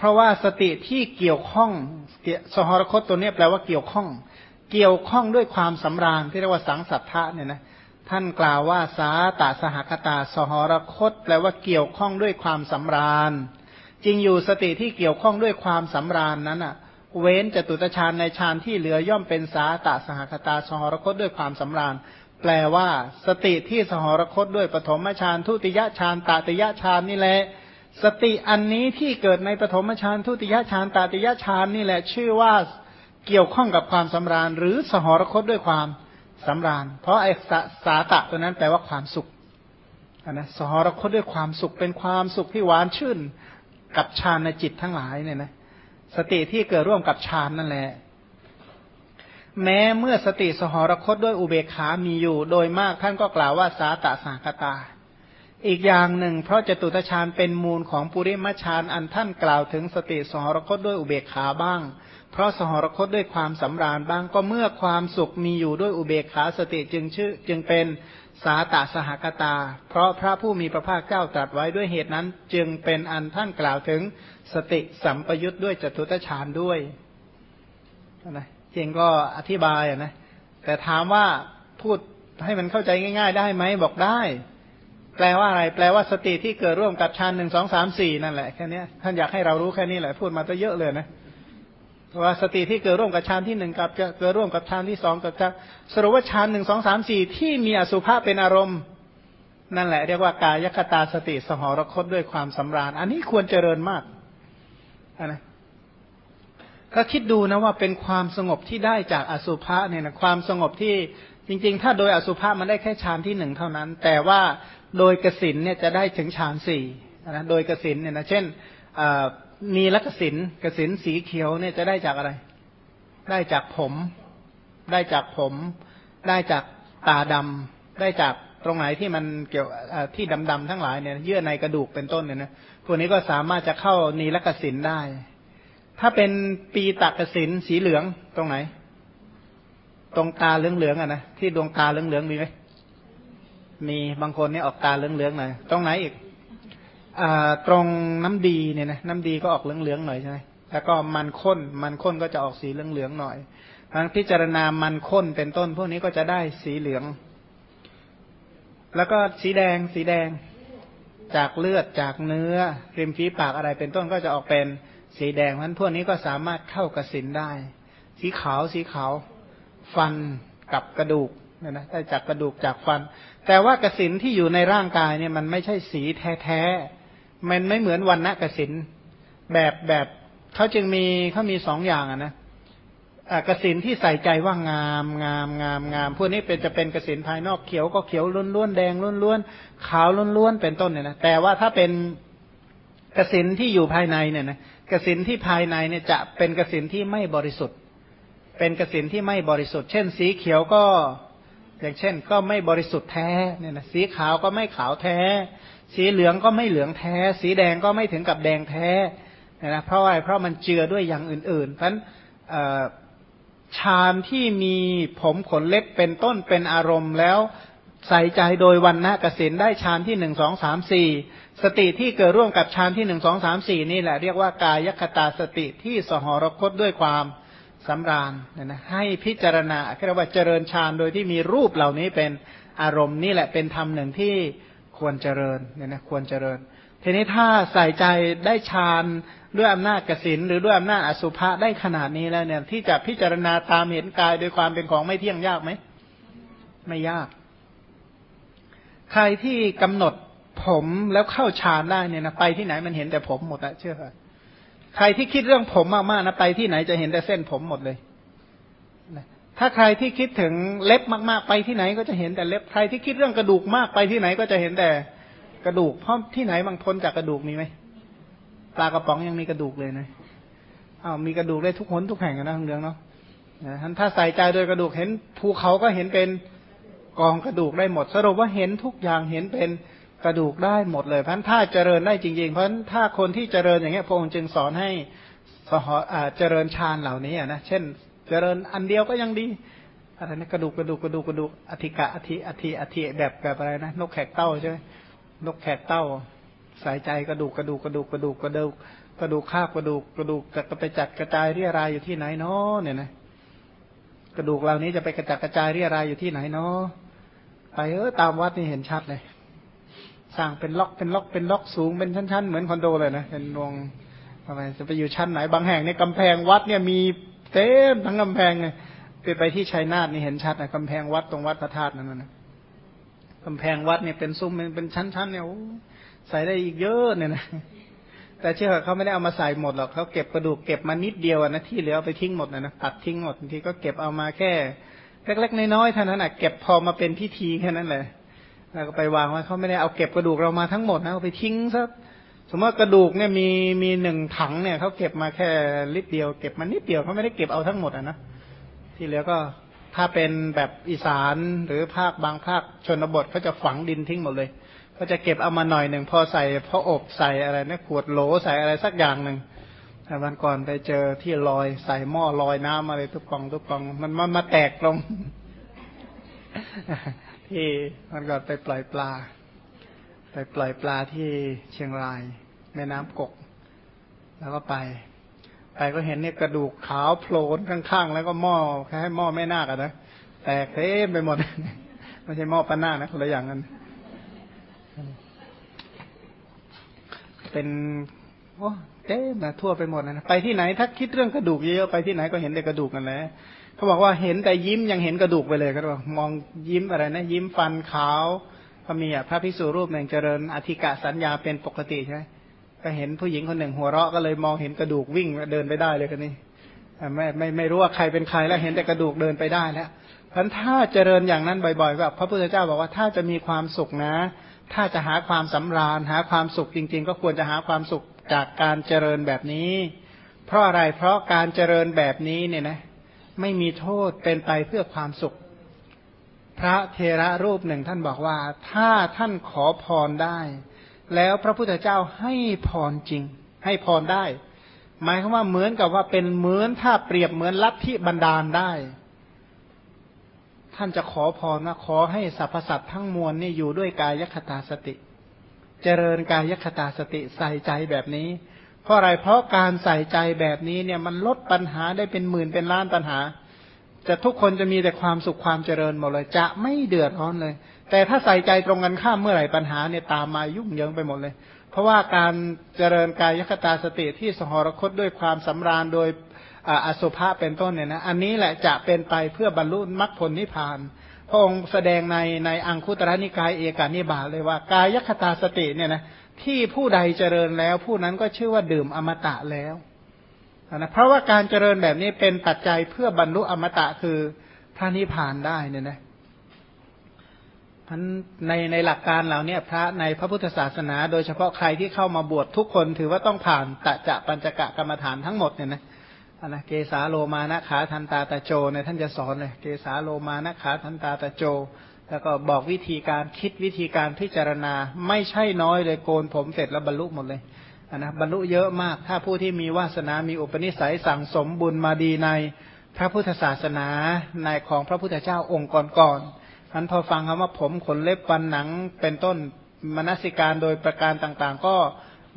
เพราะว่าสติที่เกี่ยวข้องสหรคตตัวนี้แปลว่าเกี่ยวข้อง เกี่ยวข้องด้วยความสำราญที่เรียกว่าสังสัทธะเนี่ยนะท่านกล่าวว่าสาตาสหคตา สหรคต แปลว่าเกี่ยวข้องด้วยความสำราญ จริงอยู่สติที่เกี่ยวข้องด้วยความสำราญนั้นอะ เว้นจตุตฌานในฌานที่เหลือย่อมเป็นสาตาสหคตา สหรคตด้วยความสำราญ แปลว่าสติที่สหรคตด้วยปฐมฌานทุติยฌานตติยฌานนี่แหละ สติอันนี้ที่เกิดในปฐมฌานทุติยฌานตาติยฌานนี่แหละชื่อว่าเกี่ยวข้องกับความสำราญ หรือสหรคตด้วยความสำราญ เพราะไอ้สาตะตัวนั้นแปลว่าความสุขนะสหรคตด้วยความสุขเป็นความสุขที่หวานชื่นกับฌานในจิตทั้งหลายเนี่ยนะสติที่เกิดร่วมกับฌานนั่นแหละ แม้เมื่อสติสหรคตด้วยอุเบกขามีอยู่ โดยมากท่านก็กล่าวว่าสาตะสากตา อีกอย่างหนึ่ง เพราะจตุตฌานเป็นมูลของปุริมฌานอันท่านกล่าวถึงสติสหรคตด้วยอุเบกขาบ้าง เพราะสหรคตด้วยความสำราญบ้างก็เมื่อความสุขมีอยู่ด้วยอุเบกขาสติจึงชื่อจึงเป็นสาตาสหกตา เพราะพระผู้มีพระภาคเจ้าตรัสไว้ด้วยเหตุนั้น จึงเป็นอันท่านกล่าวถึงสติสัมปยุทธ์ด้วยจตุตฌานด้วยนะจริงก็อธิบายนะแต่ถามว่าพูดให้มันเข้าใจง่าย ๆ ได้ไหมบอกได้ แปลว่าอะไร แปลว่าสติที่เกิดร่วมกับฌานหนึ่งสองสามสี่นั่นแหละแค่นี้ท่านอยากให้เรารู้แค่นี้แหละพูดมาตัวเยอะเลยนะว่าสติที่เกิดร่วมกับฌานที่หนึ่งกับเกิดร่วมกับฌานที่สองกับฌานสรุปว่าฌานหนึ่งสองสามสี่ที่มีอสุภะเป็นอารมณ์นั่นแหละเรียกว่ากายคตาสติสหรคตด้วยความสำราญ อันนี้ควรเจริญมากนะก็คิดดูนะว่าเป็นความสงบที่ได้จากอสุภะเนี่ยนะความสงบที่ จริงๆ ถ้าโดยอสุภะมันได้แค่ฌานที่หนึ่งเท่านั้น แต่ว่าโดยกสินเนี่ยจะได้ถึงฌานสี่นะโดยกสินเนี่ยนะเช่นมีลกสินกสินสีเขียวเนี่ยจะได้จากอะไร ได้จากผม ได้จากผม ได้จากตาดำได้จากตรงไหนที่มันเกี่ยวที่ดำๆทั้งหลายเนี่ยเยื่อในกระดูกเป็นต้นเนี่ยนะพวกนี้ก็สามารถจะเข้านีลกสินได้ ถ้าเป็นปีตักสินสีเหลืองตรงไหน ตรงตาเหลืองๆอะนะที่ดวงตาเหลืองๆมีไหมมีบางคนเนี่ยออกตาเหลืองๆหน่อยตรงไหนอีกอตรงน้ำดีเนี่ยนะน้ำดีก็ออกเหลืองๆหน่อยใช่ไหมแล้วก็มันข้นมันข้นก็จะออกสีเหลืองๆหน่อยทางพิจารณามันข้นเป็นต้น พวกนี้ก็จะได้สีเหลือง แล้วก็สีแดงสีแดง จากเลือดจากเนื้อริมฝีปากอะไรเป็นต้นก็จะออกเป็นสีแดงนั้นพวกนี้ก็สามารถเข้ากระสินได้ สีขาวสีขาว ฟันกับกระดูกเนี่ยนะได้จากกระดูกจากฟัน แต่ว่ากสินที่อยู่ในร่างกายเนี่ยมันไม่ใช่สีแท้ๆมันไม่เหมือนวันณะกสินแบบแบบเขาจึงมีเขามีสองอย่างอะนะกสินที่ใส่ใจว่างามงามงามงามพวกนี้เป็นจะเป็นกสินภายนอกเขียวก็เขียวล้วนๆแดงล้วนๆขาวล้วนๆเป็นต้นเนี่ยนะแต่ว่าถ้าเป็นกสินที่อยู่ภายในเนี่ยนะกสินที่ภายในเนี่ยจะเป็นกสินที่ไม่บริสุทธิ์ เป็นกสินที่ไม่บริสุทธิ์ เช่น สีเขียวก็ อย่างเช่น ก็ไม่บริสุทธิ์แท้เนี่ยนะสีขาวก็ไม่ขาวแท้ สีเหลืองก็ไม่เหลืองแท้ สีแดงก็ไม่ถึงกับแดงแท้เนะเพราะอะไรเพราะมันเจือด้วยอย่างอื่นๆเพราะฉะนั้นฌานที่มีผมขนเล็บเป็นต้นเป็นอารมณ์แล้วใส่ใจโดยวันนะกสินได้ฌานที่หนึ่งสองสามสี่สติที่เกิดร่วมกับฌานที่หนึ่งสองสามสี่นี่แหละเรียกว่ากายคตาสติที่สหรคตด้วยความ สำราญเนี่ยนะให้พิจารณาเรียกว่าเจริญฌานโดยที่มีรูปเหล่านี้เป็นอารมณ์นี่แหละเป็นธรรมหนึ่งที่ควรเจริญเนี่ยนะควรเจริญ ทีนี้ถ้าใส่ใจได้ฌานด้วยอำนาจกสินหรือด้วยอำนาจอสุภะได้ขนาดนี้แล้วเนี่ยที่จะพิจารณาตามเห็นกายโดยความเป็นของไม่เที่ยงยากไหมไม่ยาก ใครที่กำหนดผมแล้วเข้าฌานได้เนี่ยนะไปที่ไหนมันเห็นแต่ผมหมดอะเชื่อ ใครที่คิดเรื่องผมมากๆนะไปที่ไหนจะเห็นแต่เส้นผมหมดเลยถ้าใครที่คิดถึงเล็บมากๆ ไปที่ไหนก็จะเห็นแต่เล็บใครที่คิดเรื่องกระดูกมากไปที่ไหนก็จะเห็นแต่กระดูกเพราะที่ไหนบางพ้นจากกระดูกมีไหมปลากระป๋องยังมีกระดูกเลยนะอ้าวมีกระดูกได้ทุกหนทุกแห่งนะทั้งเรื่องเนาะท่านถ้าใส่ใจโดยกระดูกเห็นภูเขาก็เห็นเป็นกองกระดูกได้หมด สรุปว่าเห็นทุกอย่างเห็นเป็น กระดูกได้หมดเลยเพราะถ้าเจริญได้จริง ๆ เพราะถ้าคนที่เจริญอย่างเงี้ยพระองค์จึงสอนให้สหเจริญฌานเหล่านี้นะเช่น เจริญอันเดียวก็ยังดีอะไรนะกระดูกกระดูกกระดูกกระดูกอธิกะอธิอธิอธิแบบแบบอะไรนะนกแขกเต้าใช่ไหมนกแขกเต้า สายใจกระดูกกระดูกกระดูกกระดูกกระดูกกระดูกคากระดูกกระดูกจะไปจัดกระจายเรียรายอยู่ที่ไหนเนาะเนี่ยนะกระดูกเหล่านี้จะไปกระจัดกระจายเรียรายอยู่ที่ไหนเนาะไปเออตามวัดนี่เห็นชัดเลย สร้างเป็นล็อกเป็นล็อกเป็นล็อกสูงเป็นชั้น ๆ เหมือนคอนโดเลยนะเป็นวงทำไมจะไปอยู่ชั้นไหน บางแห่งในกำแพงวัดเนี่ยมีเต็มทั้งกำแพงเลยไปไปที่ชัยนาทนี่เห็นชัดนะกำแพงวัดตรงวัดพระธาตุนั่นนะกำแพงวัดเนี่ยเป็นซุ้มเป็นชั้นๆเนี่ยใส่ได้อีกเยอะเนี่ยนะแต่เชื่อเขาไม่ได้เอามาใส่หมดหรอกเขาเก็บกระดูกเก็บมานิดเดียวนะที่เหลือไปทิ้งหมดนะนะตัดทิ้งหมดบางทีก็เก็บเอามาแค่เล็กๆน้อยๆเท่านั้นอะเก็บพอมาเป็นพิธีแค่นั้นเลย แล้วก็ไปวางไว้เขาไม่ได้เอาเก็บกระดูกเรามาทั้งหมดนะเอาไปทิ้งซะสมมติกระดูกเนี่ยมีมีหนึ่งถังเนี่ยเขาเก็บมาแค่ลิตรเดียวเก็บมานิดเดียวเขาไม่ได้เก็บเอาทั้งหมดอะนะที่เหลือก็ถ้าเป็นแบบอีสานหรือภาคบางภาคชนบทเขาจะฝังดินทิ้งหมดเลยก็จะเก็บเอามาหน่อยหนึ่งพอใส่พออบใส่อะไรนะขวดโหลใส่อะไรสักอย่างหนึ่งแต่วันก่อนไปเจอที่ลอยใส่หม้อลอยน้ำอะไรทุกกองทุกกอง มันมามาแตกลง ที่มันก่อนไปปล่อยปลา ไปปล่อยปลาที่เชียงรายแม่น้ำกก แล้วก็ไป ไปก็เห็นเนี่ยกระดูกขาวโผล่ข้างๆ แล้วก็หม้อแค่หม้อแม่นาคอะนะแตกเต็มไปหมดไม่ใช่หม้อปนานะคนละอย่างกันเป็นโอ้เต้มาทั่วไปหมดนะไปที่ไหนถ้าคิดเรื่องกระดูกเยอะไปที่ไหนก็เห็นแต่กระดูกกันแล้ว เขาบอกว่าเห็นแต่ยิ้มยังเห็นกระดูกไปเลยก็บอกมองยิ้มอะไรนะ ยิ้มฟันขาวก็มีอะพระพิสุรูปหนึ่งเจริญอธิกะสัญญาเป็นปกติใช่ไหมก็เห็นผู้หญิงคนหนึ่งหัวเราะก็เลยมองเห็นกระดูกวิ่งเดินไปได้เลยกันนี่ไม่ไม่ไม่รู้ว่าใครเป็นใครแล้วเห็นแต่กระดูกเดินไปได้แล้วเพราะถ้าเจริญอย่างนั้นบ่อยๆแบบพระพุทธเจ้าบอกว่าถ้าจะมีความสุขนะ ถ้าจะหาความสำราญ หาความสุขจริง ๆ ก็ควรจะหาความสุขจากการเจริญแบบนี้ เพราะอะไรเพราะการเจริญแบบนี้เนี่ยนะ ไม่มีโทษเป็นไปเพื่อความสุข พระเทระรูปหนึ่งท่านบอกว่า ถ้าท่านขอพรได้ แล้วพระพุทธเจ้าให้พรจริง ให้พรได้ หมายความว่าเหมือนกับว่าเป็นเหมือนถ้าเปรียบเหมือนลัทธิบรรดาลได้ ท่านจะขอพรว่าขอให้สรรพสัตว์ทั้งมวลนี่อยู่ด้วยกายคตาสติ เจริญกายคตาสติใส่ใจแบบนี้ เพราะอะไรเพราะการใส่ใจแบบนี้เนี่ยมันลดปัญหาได้เป็นหมื่นเป็นล้านปัญหา จะทุกคนจะมีแต่ความสุขความเจริญหมดเลย จะไม่เดือดร้อนเลย แต่ถ้าใส่ใจตรงกันข้ามเมื่อไหร่ปัญหาเนี่ยตามมายุ่งเหยิงไปหมดเลย เพราะว่าการเจริญกายคตาสติที่สหรคตด้วยความสำราญโดยอสุภะเป็นต้นเนี่ยนะอันนี้แหละจะเป็นไปเพื่อบรรลุมรรคผลนิพพานพระองค์แสดงในในอังคุตระนิกายเอกานิบาตเลยว่ากายคตาสติเนี่ยนะ ที่ผู้ใดเจริญแล้ว ผู้นั้นก็ชื่อว่าดื่มอมตะแล้วนะเพราะว่าการเจริญแบบนี้เป็นปัจจัยเพื่อบรรลุอมตะคือพระนิพพานได้เนี่ยนะพันในในหลักการเหล่านี้พระในพระพุทธศาสนา โดยเฉพาะใครที่เข้ามาบวชทุกคนถือว่าต้องผ่านตะจะปัญจกะกรรมฐานทั้งหมดเนี่ยนะนะเกสาโลมานะขาทันตาตะโจเนี่ยท่านจะสอนเลยเกสาโลมานะขาทันตาตะโจ แล้วก็บอกวิธีการคิดวิธีการพิจารณา ไม่ใช่น้อยเลยโกนผมเสร็จแล้วบรรลุหมดเลยนะบรรลุเยอะมาก ถ้าผู้ที่มีวาสนา มีอุปนิสัยสั่งสมบุญมาดีในพระพุทธศาสนาในของพระพุทธเจ้าองค์ก่อนๆนั้นพอฟังคำว่าผมขนเล็บฟันหนังเป็นต้นมนสิการโดยประการต่างๆ ก็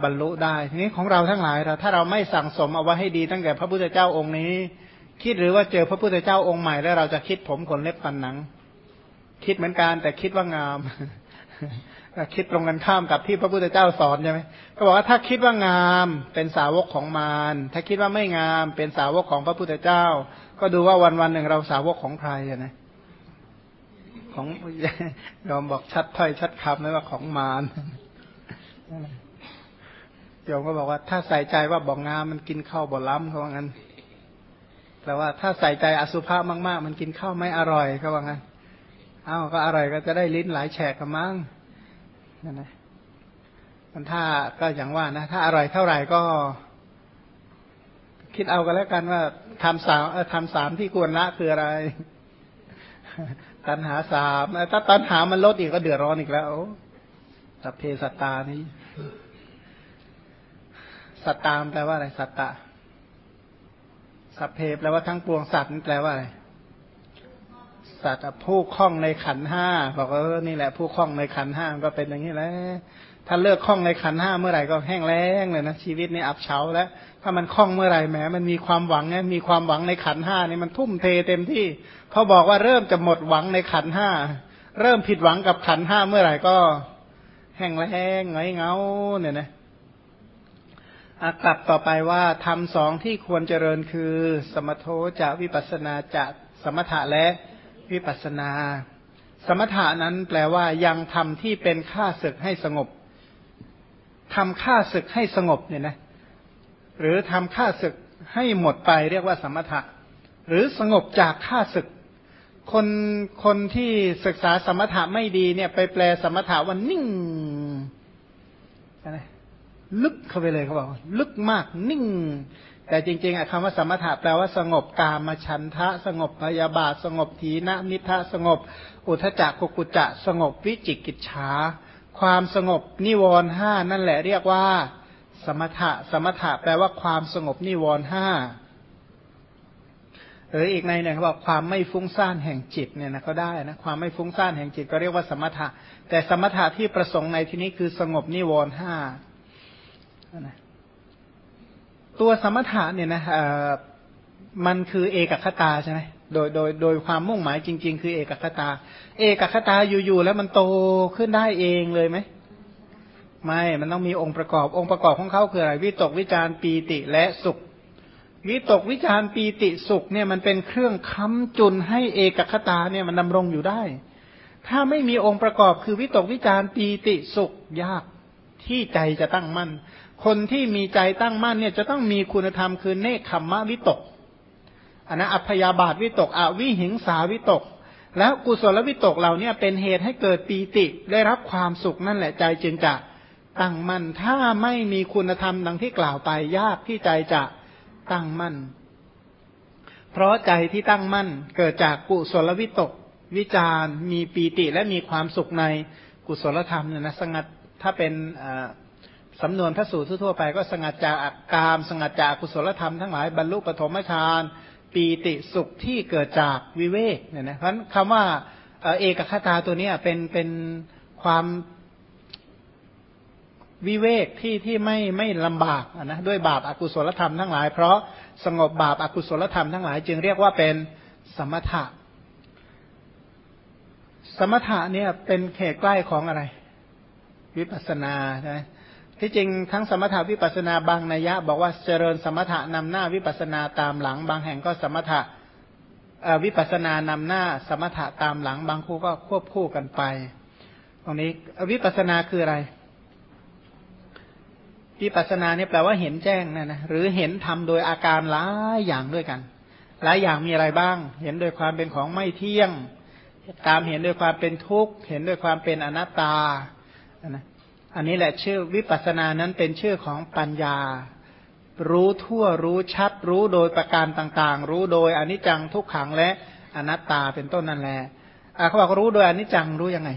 บรรลุได้ทีนี้ของเราทั้งหลายเราถ้าเราไม่สั่งสมเอาไว้ให้ดีตั้งแต่พระพุทธเจ้าองค์นี้ คิดหรือว่าเจอพระพุทธเจ้าองค์ใหม่แล้วเราจะคิดผมขนเล็บฟันหนัง คิดเหมือนกันแต่คิดว่างามคิดตรงกันข้ามกับที่พระพุทธเจ้าสอนใช่ไหมก็บอกว่าถ้าคิดว่างามเป็นสาวกของมารถ้าคิดว่าไม่งามเป็นสาวกของพระพุทธเจ้า ก็ดูว่าวันวันหนึ่งเราสาวกของใครนะของยอมบอกชัดถ้อยชัดคำเลยว่าของมารโยมก็บอกว่าถ้าใส่ใจว่าบอกงามมันกินข้าวบ่ล้ำเขาว่างั้นแต่ว่าถ้าใส่ใจอสุภะมาก ๆ มันกินข้าวไม่อร่อยเขาว่างั้น อ้าก็อร่อยก็จะได้ลิ้นหลายแฉกกันมั้งนั่นนะมันถ้าก็อย่างว่านะ ถ้าอร่อยเท่าไหร่ก็ คิดเอากันแล้วกันว่าทำสามทำสามที่ควรละคืออะไร ตัณหาสามถ้าตัณหามันลดอีกก็เดือดร้อนอีกแล้วสัพเพสัตานี้ สัตตามแปลว่าอะไร สัตตะ สัพเพแปลว่าทั้งปวงสัตว์นี่แปลว่าอะไร สัตว์ผู้คล้องในขันห้าบอกว่านี่แหละ ผู้คล้องในขันห้าก็เป็นอย่างนี้แหละถ้าเลิกคล้องในขันห้าเมื่อไหร่ก็แห้งแล้งเลยนะชีวิตนี้อับเฉาแล้ว ถ้ามันคล้องเมื่อไหร่แหมมันมีความหวังไงมีความหวังในขันห้านี่มันทุ่มเทเต็มที่พอบอกว่าเริ่มจะหมดหวังในขันห้าเริ่มผิดหวังกับขันห้าเมื่อไหร่ก็ แห้งแล้งไงเงาเนี่ยนะกลับต่อไปว่าทำสองที่ควรเจริญคือ สมโทจะวิปัสนาจะสมถะและ วิปัสนา สมถะนั้นแปลว่ายังทำที่เป็นค่าศึกให้สงบทำค่าศึกให้สงบเนี่ยนะหรือทำค่าศึกให้หมดไปเรียกว่าสมถะ หรือสงบจากค่าศึก คนคนที่ศึกษาสมถะไม่ดีเนี่ย ไปแปลสมถะว่านิ่งนะลึกเข้าไปเลยเขาบอกลึกมากนิ่งแต่จริงๆคำว่าสมถะแปลว่าสงบกามฉันทะ สงบพยาบาท สงบทีนะมิทะสงบ อุทจักกุกุจะ สงบวิจิกิจฉา ความสงบนิวรห้านั่นแหละเรียกว่า สมถะ สมถะแปลว่าความสงบนิวรห้าหรืออีกในหนึ่งเขาบอกความไม่ฟุ้งซ่านแห่งจิตเนี่ยนะก็ได้นะความไม่ฟุ้งซ่านแห่งจิตก็เรียกว่าสมถะ แต่สมถะที่ประสงค์ในที่นี้คือสงบนิวรณ์ห้า ตัวสมถะเนี่ยนะมันคือเอกคตาใช่ไหมโดยโดยโดยความมุ่งหมายจริง ๆ คือเอกคตา เอกคตาอยู่ๆแล้วมันโตขึ้นได้เองเลยไหมไม่ มันต้องมีองค์ประกอบ องค์ประกอบของเขาคืออะไร วิตกวิจารปีติและสุข วิตกวิจารปีติสุขเนี่ยมันเป็นเครื่องค้ำจุนให้เอกคตาเนี่ยมันดำรงอยู่ได้ ถ้าไม่มีองค์ประกอบคือวิตกวิจารปีติสุขยากที่ใจจะตั้งมั่น คนที่มีใจตั้งมั่นเนี่ยจะต้องมีคุณธรรมคือเนคขมมะวิตกอันนะอัพยาบาทวิตก อวิหิงสาวิตก แล้วกุศลวิตกเหล่านี้เป็นเหตุให้เกิดปีติได้รับความสุขนั่นแหละใจจึงจะตั้งมั่นถ้าไม่มีคุณธรรมดังที่กล่าวไปยากที่ใจจะตั้งมั่น เพราะใจที่ตั้งมั่นเกิดจากกุศลวิตก วิจารมีปีติและมีความสุขในกุศลธรรมเนี่ยนะสงัดถ้าเป็น สำนวนพระสูตรทั่วไปก็สงัดจากอากาม สงัดจากกุศลธรรมทั้งหลายบรรลุปฐมฌานปีติสุขที่เกิดจากวิเวกเนี่ยนะเพราะคำว่าเอกคตาตัวนี้เป็นเป็นความวิเวกที่ที่ไม่ไม่ลำบากนะด้วยบาปอากุศลธรรมทั้งหลาย เพราะสงบบาปอากุศลธรรมทั้งหลาย จึงเรียกว่าเป็นสมถะ สมถะเนี่ยเป็นเขตใกล้ของอะไร วิปัสสนาใช่ไหม ที่จริงทั้งสมถาวิปัสนาบางนัยยะ บอกว่าเจริญสมถะนำหน้าวิปัสนาตามหลัง บางแห่งก็สมถะวิปัสนานำหน้าสมถะตามหลัง บางคู่ก็ควบคู่กันไป ตรงนี้วิปัสนาคืออะไร วิปัสนาเนี่ยแปลว่าเห็นแจ้งนะนะหรือเห็นทำโดยอาการหลายอย่างด้วยกันหลายอย่างมีอะไรบ้าง เห็นโดยความเป็นของไม่เที่ยง ตามเห็นโดยความเป็นทุกข์ เห็นโดยความเป็นอนัตตานะ อันนี้แหละชื่อวิปัสสนานั้นเป็นชื่อของปัญญา รู้ทั่วรู้ชัด รู้โดยประการต่าง ๆ รู้โดยอนิจจังทุกขังและอนัตตาเป็นต้นนั่นแหละเขาบอกรู้โดยอนิจจังรู้ยังไง